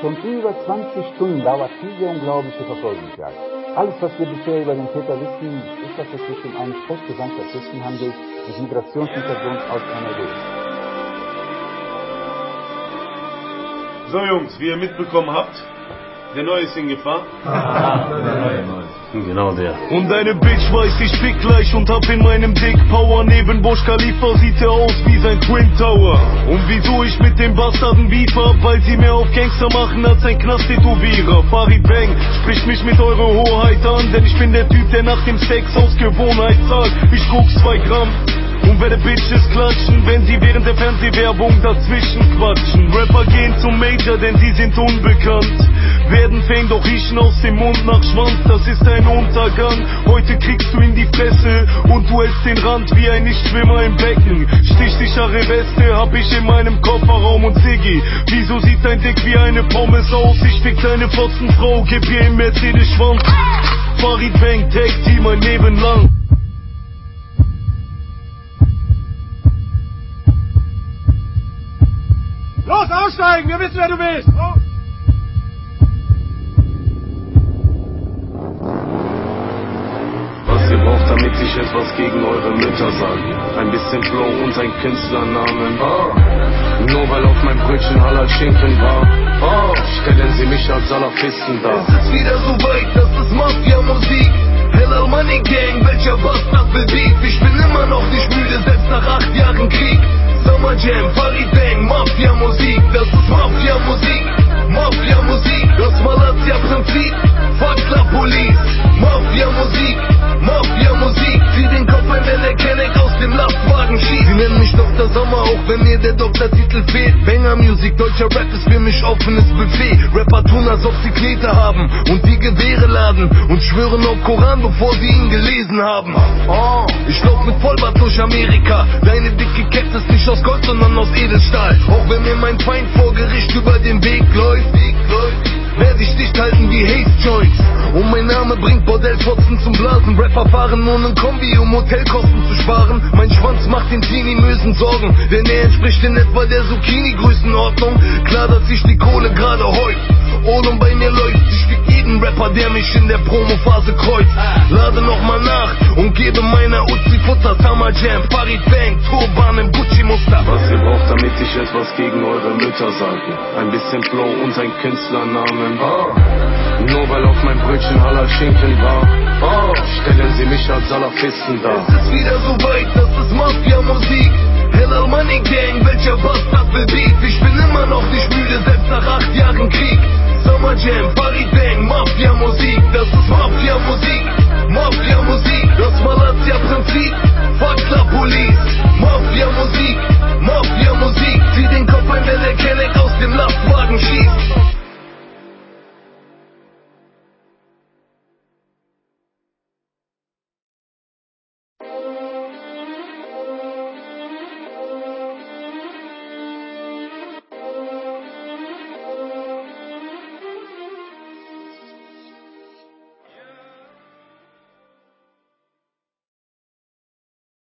Schon über 20 Stunden dauert diese unglaubliche Verfolgungsjagd. Alles, was wir bisher über den Täter wissen, ist, dass es sich um einen Sprechgesandter handelt mit Migrationshintergrund aus NRW. So Jungs, wie ihr mitbekommen habt, der Neue ist in Gefahr. Genau der. Und deine Bitch weiß, ich fick gleich und hab in meinem Dick Power. Neben Bush Khalifa sieht er aus wie sein Twin Tower. Und wieso ich mit dem Bastarden Beef hab, weil sie mehr auf Gangster machen als ein Knast-Tätowierer. Farid Bang spricht mich mit eurer Hoheit an, denn ich bin der Typ, der nach dem Sex aus Gewohnheit zahlt. Ich guck zwei Gramm und werde Bitches klatschen, wenn sie während der Fernsehwerbung dazwischen quatschen. Rapper gehen zum Major, denn sie sind unbekannt. Werden Fame, doch riechen aus dem Mund nach Schwanz, das ist ein Untergang. Heute kriegst du in die Fresse und du hältst den Rand wie ein Nichtschwimmer im Becken. Stichtsichere Weste hab ich in meinem Kofferraum und Siggi. Wieso sieht dein Dick wie eine Pommes aus? Ich fick deine Fotzenfrau, gib ihr im Mercedes-Schwanz. Farid Bang, Tag Team mein Leben lang. Los, aussteigen! Wir wissen, wer du bist! Was ihr braucht, damit ich etwas gegen eure Mütter sage. Ein bisschen Flow und ein Künstlernamen. Oh. Nur weil auf meinem Brötchen Halal Schinken war. Oh. Stellen sie mich als Salafisten dar. Es ist wieder so weit, das ist Mafia-Musik. Hello Money Gang, welcher Bastard will Beef? Ich bin immer noch nicht müde, selbst nach acht Jahren Krieg. Summer Jam, Farid Bang, Mafia-Musik, das ist Mafia-Musik, Dr. Sommer, auch wenn mir der Doktortitel fehlt. Banger Music, deutscher Rap ist für mich offenes Buffet. Rapper tun, als ob sie Knete haben und die Gewehre laden und schwören auf Koran, bevor sie ihn gelesen haben. Oh, ich lauf mit Vollbart durch Amerika, deine dicke Kette ist nicht aus Gold, sondern aus Edelstahl. Auch wenn mir mein Feind vor Gericht über den Weg läuft, Weg läuft mein Name bringt Bordellfotzen zum Blasen. Rapper fahren nur nen Kombi, um Hotelkosten zu sparen. Mein Schwanz macht den Teenie-Mösen Sorgen, denn er entspricht in etwa der Zucchini-Größenordnung. Klar, dass sich die Kohle gerade häuft. Olum bei mir läuft, ich fick jeden Rapper, der mich in der Promophase kreuzt. Lade nochmal nach und gebe meiner Uzi Futter. Summer Jam, Farid Bang, Turban im Gucci-Muster. Was ihr braucht, damit ich etwas gegen eure Mütter sage. Ein bisschen Flow und ein Künstlernamen. Oh. Nur weil auf meinem Brötchen Halal Schinken war. Oh. Stellen sie mich als Salafisten dar. Es ist wieder so weit, das ist Mafia-Musik. Hello Money Gang, welcher Bastard will Beef? Ich bin immer noch nicht müde, selbst nach acht Jahren Krieg. Summer Jam, Farid Bang, Mafia-Musik, das ist Mafia-Musik, Mafia